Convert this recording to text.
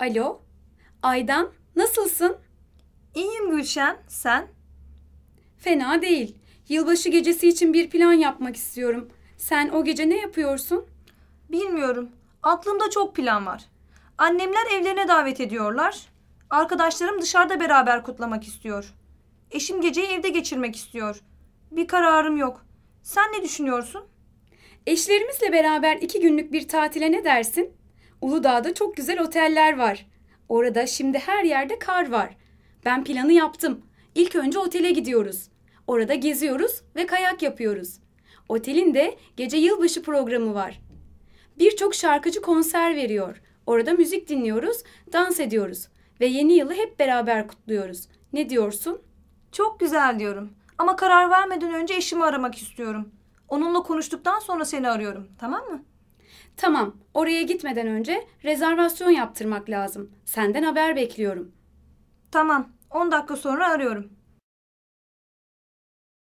Alo, Aydan, nasılsın? İyiyim Gülşen, sen? Fena değil. Yılbaşı gecesi için bir plan yapmak istiyorum. Sen o gece ne yapıyorsun? Bilmiyorum. Aklımda çok plan var. Annemler evlerine davet ediyorlar. Arkadaşlarım dışarıda beraber kutlamak istiyor. Eşim geceyi evde geçirmek istiyor. Bir kararım yok. Sen ne düşünüyorsun? Eşlerimizle beraber iki günlük bir tatile ne dersin? Uludağ'da çok güzel oteller var. Orada şimdi her yerde kar var. Ben planı yaptım. İlk önce otele gidiyoruz. Orada geziyoruz ve kayak yapıyoruz. Otelin de gece yılbaşı programı var. Birçok şarkıcı konser veriyor. Orada müzik dinliyoruz, dans ediyoruz ve yeni yılı hep beraber kutluyoruz. Ne diyorsun? Çok güzel diyorum. Ama karar vermeden önce eşimi aramak istiyorum. Onunla konuştuktan sonra seni arıyorum. Tamam mı? Tamam, oraya gitmeden önce rezervasyon yaptırmak lazım. Senden haber bekliyorum. Tamam. 10 dakika sonra arıyorum.